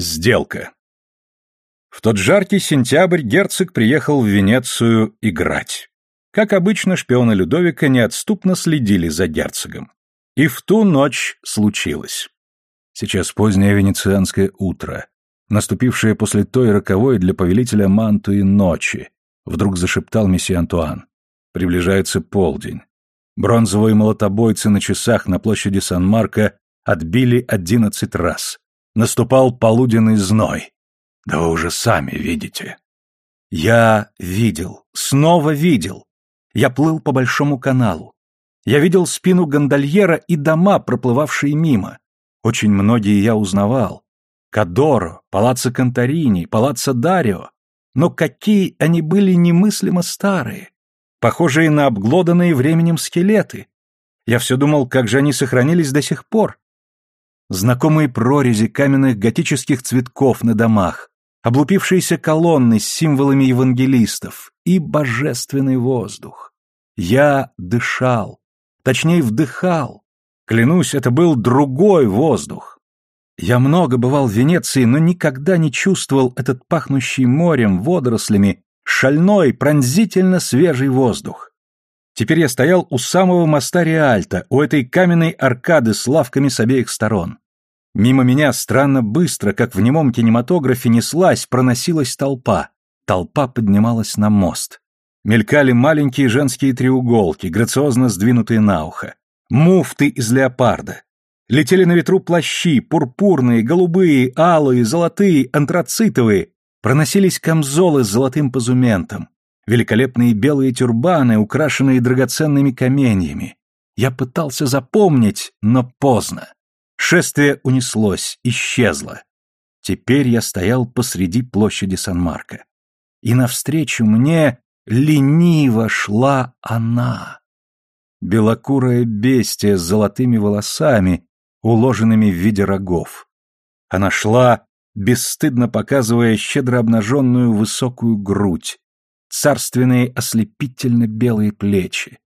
Сделка. В тот жаркий сентябрь герцог приехал в Венецию играть. Как обычно, шпионы Людовика неотступно следили за герцогом. И в ту ночь случилось. Сейчас позднее венецианское утро, наступившее после той роковой для повелителя Мантуи ночи, вдруг зашептал месье Антуан. Приближается полдень. Бронзовые молотобойцы на часах на площади Сан-Марко отбили одиннадцать раз. Наступал полуденный зной. Да вы уже сами видите. Я видел, снова видел. Я плыл по большому каналу. Я видел спину гондольера и дома, проплывавшие мимо. Очень многие я узнавал. Кадоро, палаццо Конторини, палаццо Дарио. Но какие они были немыслимо старые, похожие на обглоданные временем скелеты. Я все думал, как же они сохранились до сих пор. Знакомые прорези каменных готических цветков на домах, облупившиеся колонны с символами евангелистов и божественный воздух. Я дышал, точнее вдыхал. Клянусь, это был другой воздух. Я много бывал в Венеции, но никогда не чувствовал этот пахнущий морем, водорослями, шальной, пронзительно свежий воздух. Теперь я стоял у самого моста Риальто, у этой каменной аркады с лавками с обеих сторон. Мимо меня странно быстро, как в немом кинематографе, неслась, проносилась толпа. Толпа поднималась на мост. Мелькали маленькие женские треуголки, грациозно сдвинутые на ухо. Муфты из леопарда. Летели на ветру плащи, пурпурные, голубые, алые, золотые, антрацитовые. Проносились камзолы с золотым позументом. Великолепные белые тюрбаны, украшенные драгоценными каменьями. Я пытался запомнить, но поздно. Шествие унеслось, исчезло. Теперь я стоял посреди площади Сан-Марко. И навстречу мне лениво шла она. Белокурая бестия с золотыми волосами, уложенными в виде рогов. Она шла, бесстыдно показывая щедро обнаженную высокую грудь, царственные ослепительно белые плечи.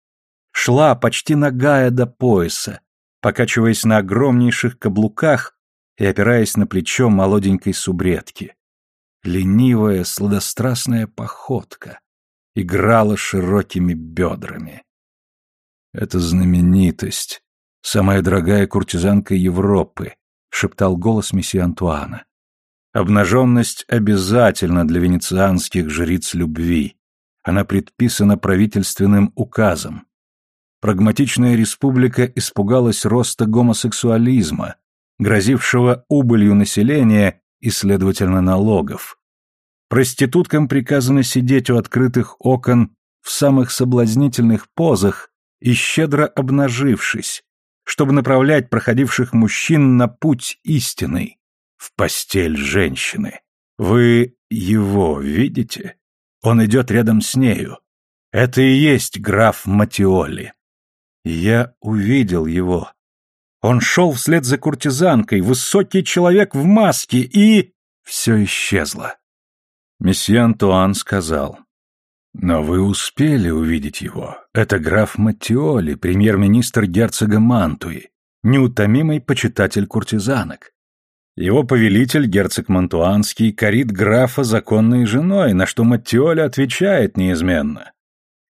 Шла почти нагая до пояса, покачиваясь на огромнейших каблуках и опираясь на плечо молоденькой субредки. Ленивая, сладострастная походка играла широкими бедрами. Это знаменитость, самая дорогая куртизанка Европы, шептал голос месье Антуана. Обнаженность обязательна для венецианских жриц любви. Она предписана правительственным указом. Прагматичная республика испугалась роста гомосексуализма, грозившего убылью населения и, следовательно, налогов. Проституткам приказано сидеть у открытых окон в самых соблазнительных позах и щедро обнажившись, чтобы направлять проходивших мужчин на путь истинный, в постель женщины. Вы его видите? Он идет рядом с нею. Это и есть граф Матиоли. Я увидел его. Он шел вслед за куртизанкой, высокий человек в маске, и... Все исчезло. Месье Антуан сказал. «Но вы успели увидеть его. Это граф Маттиоли, премьер-министр герцога Мантуи, неутомимый почитатель куртизанок. Его повелитель, герцог Мантуанский, корит графа законной женой, на что Маттиоли отвечает неизменно.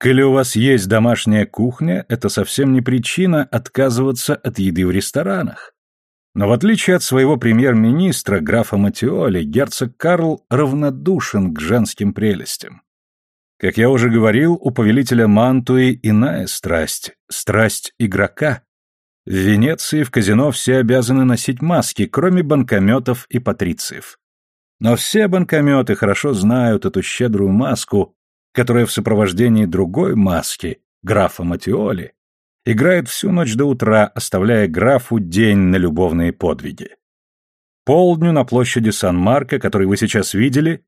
Коли у вас есть домашняя кухня, это совсем не причина отказываться от еды в ресторанах. Но в отличие от своего премьер-министра, графа Матиоли, герцог Карл равнодушен к женским прелестям. Как я уже говорил, у повелителя Мантуи иная страсть, страсть игрока. В Венеции в казино все обязаны носить маски, кроме банкометов и патрициев. Но все банкометы хорошо знают эту щедрую маску, которая в сопровождении другой маски, графа Матиоли, играет всю ночь до утра, оставляя графу день на любовные подвиги. Полдню на площади Сан-Марко, который вы сейчас видели,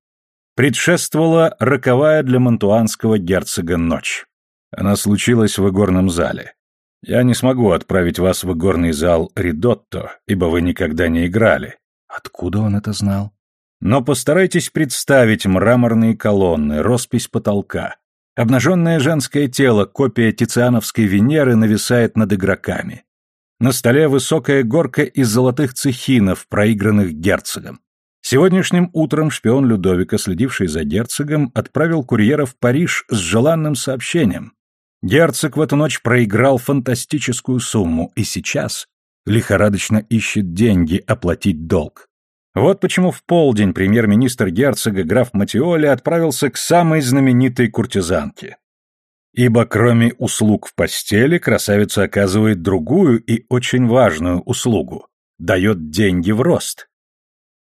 предшествовала роковая для мантуанского герцога ночь. Она случилась в игорном зале. Я не смогу отправить вас в игорный зал Ридотто, ибо вы никогда не играли. Откуда он это знал? Но постарайтесь представить мраморные колонны, роспись потолка. Обнаженное женское тело, копия Тициановской Венеры, нависает над игроками. На столе высокая горка из золотых цехинов, проигранных герцогом. Сегодняшним утром шпион Людовика, следивший за герцогом, отправил курьера в Париж с желанным сообщением. Герцог в эту ночь проиграл фантастическую сумму и сейчас лихорадочно ищет деньги оплатить долг. Вот почему в полдень премьер-министр герцога граф Матиоли отправился к самой знаменитой куртизанке. Ибо кроме услуг в постели, красавица оказывает другую и очень важную услугу – дает деньги в рост.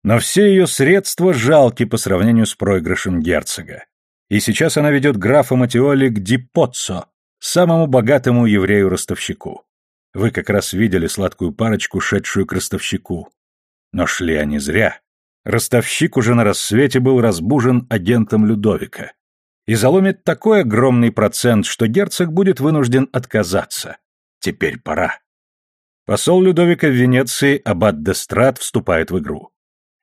Но все ее средства жалки по сравнению с проигрышем герцога. И сейчас она ведет графа Матиоли к Дипоццо, самому богатому еврею-ростовщику. Вы как раз видели сладкую парочку, шедшую к ростовщику. Но шли они зря. Ростовщик уже на рассвете был разбужен агентом Людовика. И заломит такой огромный процент, что герцог будет вынужден отказаться. Теперь пора. Посол Людовика в Венеции, аббат Дестрат, вступает в игру.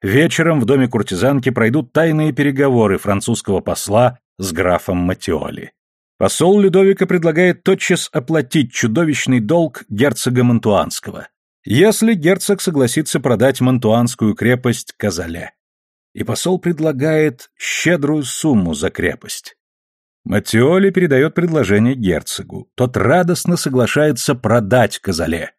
Вечером в доме куртизанки пройдут тайные переговоры французского посла с графом Матиоли. Посол Людовика предлагает тотчас оплатить чудовищный долг герцога Монтуанского, если герцог согласится продать Монтуанскую крепость Казале. И посол предлагает щедрую сумму за крепость. Матиоли передает предложение герцогу. Тот радостно соглашается продать Казале.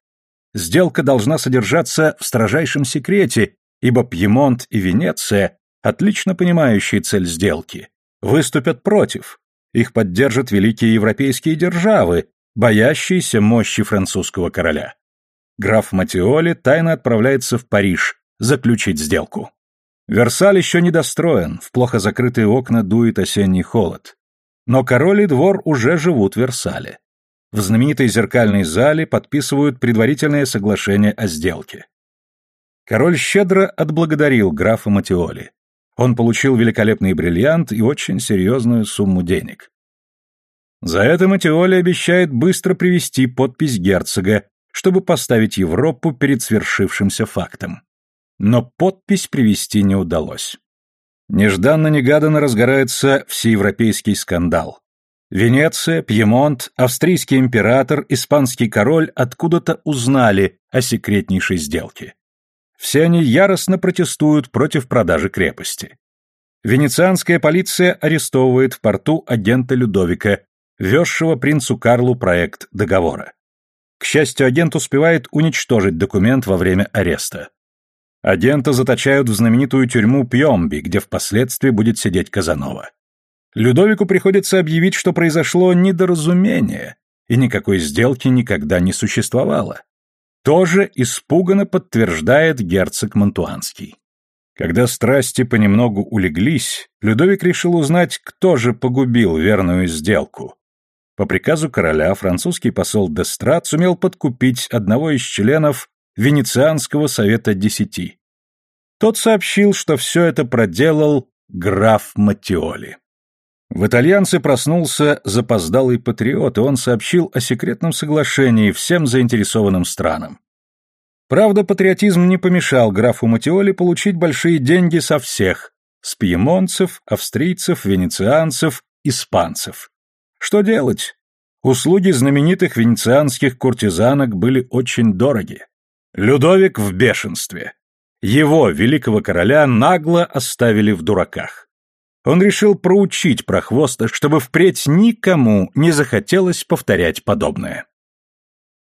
Сделка должна содержаться в строжайшем секрете, ибо Пьемонт и Венеция, отлично понимающие цель сделки, выступят против. Их поддержат великие европейские державы, боящиеся мощи французского короля граф Матиоли тайно отправляется в Париж заключить сделку. Версаль еще не достроен, в плохо закрытые окна дует осенний холод. Но король и двор уже живут в Версале. В знаменитой зеркальной зале подписывают предварительное соглашение о сделке. Король щедро отблагодарил графа Матиоли. Он получил великолепный бриллиант и очень серьезную сумму денег. За это Матиоли обещает быстро привести подпись герцога чтобы поставить Европу перед свершившимся фактом. Но подпись привести не удалось. Нежданно-негаданно разгорается всеевропейский скандал. Венеция, Пьемонт, австрийский император, испанский король откуда-то узнали о секретнейшей сделке. Все они яростно протестуют против продажи крепости. Венецианская полиция арестовывает в порту агента Людовика, везшего принцу Карлу проект договора. К счастью, агент успевает уничтожить документ во время ареста. Агента заточают в знаменитую тюрьму Пьомби, где впоследствии будет сидеть Казанова. Людовику приходится объявить, что произошло недоразумение, и никакой сделки никогда не существовало. Тоже испуганно подтверждает герцог Монтуанский. Когда страсти понемногу улеглись, Людовик решил узнать, кто же погубил верную сделку. По приказу короля французский посол Дестрат сумел подкупить одного из членов Венецианского совета десяти. Тот сообщил, что все это проделал граф Матиоли. В итальянце проснулся запоздалый патриот, и он сообщил о секретном соглашении всем заинтересованным странам. Правда, патриотизм не помешал графу Матиоли получить большие деньги со всех – с пьемонцев, австрийцев, венецианцев, испанцев. Что делать? Услуги знаменитых венецианских куртизанок были очень дороги. Людовик в бешенстве. Его, великого короля, нагло оставили в дураках. Он решил проучить прохвоста, чтобы впредь никому не захотелось повторять подобное.